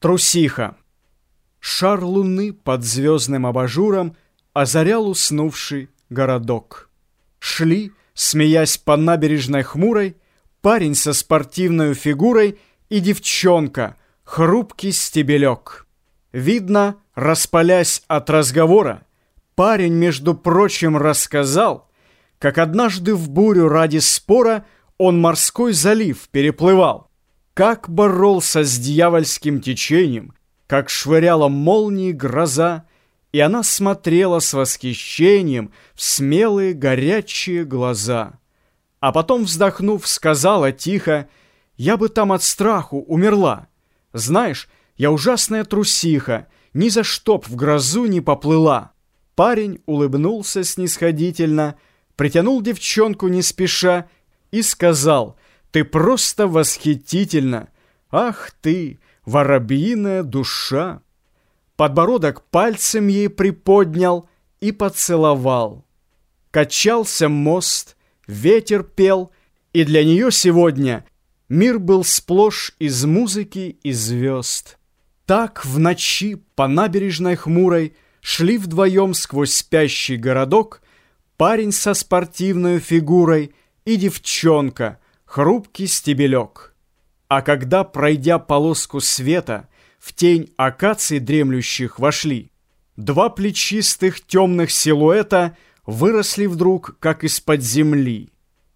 Трусиха. Шар луны под звездным абажуром Озарял уснувший городок. Шли, смеясь по набережной хмурой, Парень со спортивной фигурой И девчонка, хрупкий стебелек. Видно, распалясь от разговора, Парень, между прочим, рассказал, Как однажды в бурю ради спора Он морской залив переплывал. Как боролся с дьявольским течением, Как швыряла молнии гроза, И она смотрела с восхищением В смелые горячие глаза. А потом, вздохнув, сказала тихо, «Я бы там от страху умерла. Знаешь, я ужасная трусиха, Ни за что б в грозу не поплыла». Парень улыбнулся снисходительно, Притянул девчонку не спеша И сказал — ты просто восхитительна! Ах ты, воробьиная душа!» Подбородок пальцем ей приподнял и поцеловал. Качался мост, ветер пел, и для нее сегодня мир был сплошь из музыки и звезд. Так в ночи по набережной хмурой шли вдвоем сквозь спящий городок парень со спортивной фигурой и девчонка — хрупкий стебелек. А когда, пройдя полоску света, в тень акаций дремлющих вошли, два плечистых темных силуэта выросли вдруг, как из-под земли.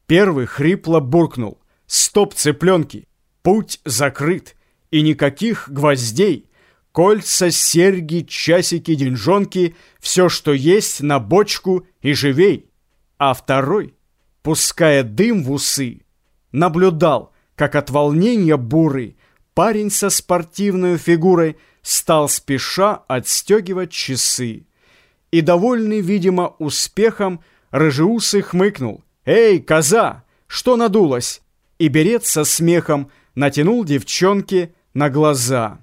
Первый хрипло буркнул «Стоп, цыпленки! Путь закрыт, и никаких гвоздей!» Кольца, серьги, часики, деньжонки, все, что есть, на бочку и живей. А второй, пуская дым в усы, наблюдал, как от волнения буры парень со спортивной фигурой стал спеша отстегивать часы. И, довольный, видимо, успехом, рыжеусый хмыкнул. «Эй, коза, что надулась?» И берет со смехом натянул девчонке на глаза.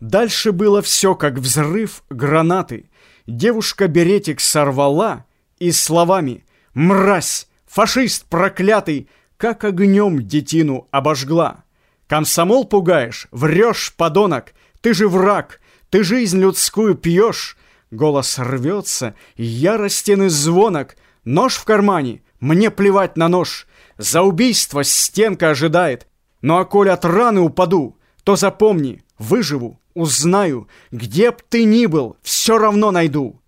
Дальше было все, как взрыв гранаты. Девушка беретик сорвала и словами «Мразь! Фашист проклятый!» Как огнем детину обожгла. Комсомол пугаешь, врешь, подонок, ты же враг, ты жизнь людскую пьешь. Голос рвется, яростен и звонок, нож в кармане, мне плевать на нож. За убийство стенка ожидает, ну а коль от раны упаду, то запомни, выживу, узнаю, где б ты ни был, все равно найду.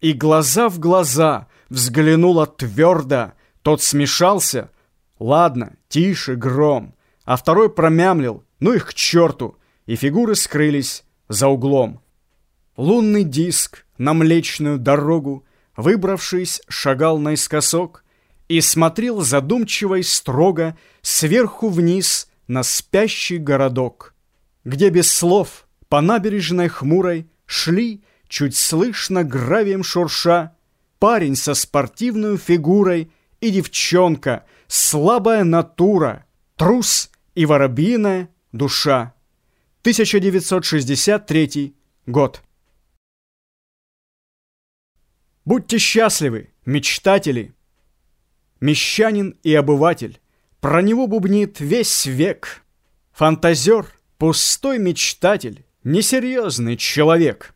И глаза в глаза взглянула твердо, тот смешался — Ладно, тише, гром. А второй промямлил, ну их к черту, и фигуры скрылись за углом. Лунный диск на млечную дорогу, выбравшись, шагал наискосок и смотрел задумчиво и строго сверху вниз на спящий городок, где без слов по набережной хмурой шли, чуть слышно гравием шурша, парень со спортивной фигурой и девчонка — слабая натура, трус и воробьиная душа. 1963 год. Будьте счастливы, мечтатели! Мещанин и обыватель, про него бубнит весь век. Фантазер, пустой мечтатель, несерьезный человек.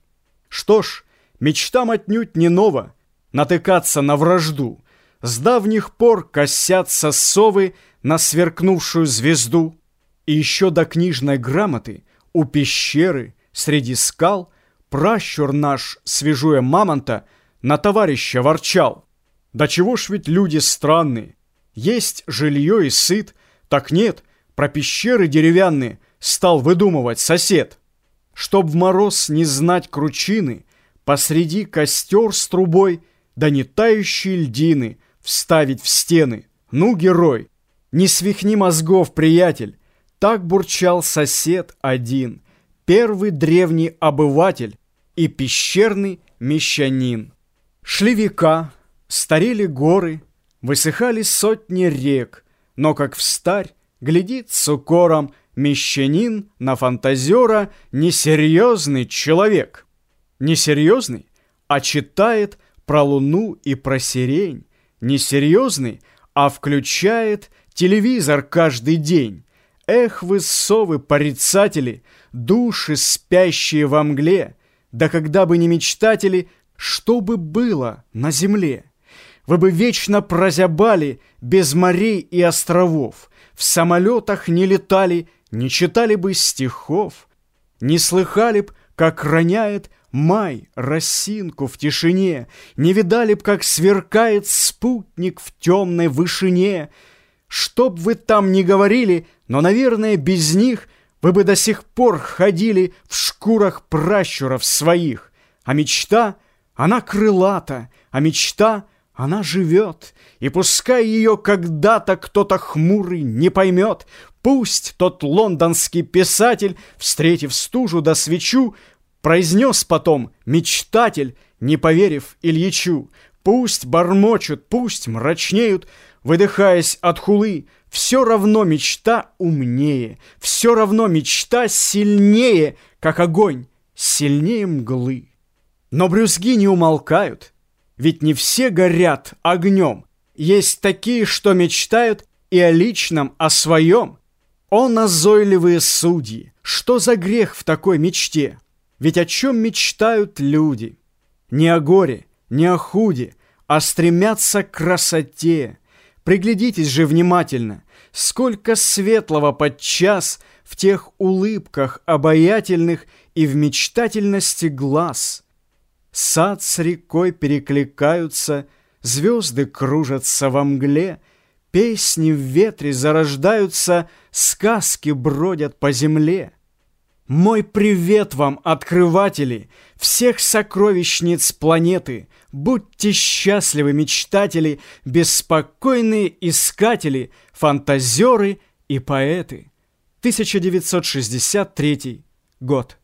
Что ж, мечтам отнюдь не ново натыкаться на вражду — с давних пор косятся совы на сверкнувшую звезду. И еще до книжной грамоты у пещеры среди скал пращур наш, свежуя мамонта, на товарища ворчал. Да чего ж ведь люди странные. Есть жилье и сыт, так нет, про пещеры деревянные стал выдумывать сосед. Чтоб в мороз не знать кручины, посреди костер с трубой, да не тающие льдины — вставить в стены. Ну, герой, не свихни мозгов, приятель. Так бурчал сосед один, первый древний обыватель и пещерный мещанин. Шли века, старели горы, высыхали сотни рек, но как встарь глядит с укором мещанин на фантазера несерьезный человек. Несерьезный, а читает про луну и про сирень, не серьезный, а включает телевизор каждый день. Эх вы, совы, порицатели, души, спящие во мгле, да когда бы не мечтатели, что бы было на земле? Вы бы вечно прозябали без морей и островов, в самолетах не летали, не читали бы стихов, не слыхали б, как роняет май росинку в тишине, не видали б, как сверкает спутник в темной вышине. Чтоб вы там ни говорили, но, наверное, без них вы бы до сих пор ходили в шкурах пращуров своих. А мечта, она крылата, а мечта, она живет, и пускай ее когда-то кто-то хмурый не поймет, пусть тот лондонский писатель, встретив стужу да свечу, произнес потом «мечтатель», не поверив Ильичу, пусть бормочут, пусть мрачнеют, выдыхаясь от хулы, все равно мечта умнее, все равно мечта сильнее, как огонь, сильнее мглы. Но брюзги не умолкают, ведь не все горят огнем. Есть такие, что мечтают и о личном, о своем. О, назойливые судьи! Что за грех в такой мечте? Ведь о чем мечтают люди? Не о горе, не о худе, а стремятся к красоте. Приглядитесь же внимательно, сколько светлого подчас в тех улыбках обаятельных и в мечтательности глаз. Сад с рекой перекликаются, звезды кружатся во мгле, песни в ветре зарождаются, сказки бродят по земле. Мой привет вам, открыватели, всех сокровищниц планеты! Будьте счастливы, мечтатели, беспокойные искатели, фантазеры и поэты. 1963 год.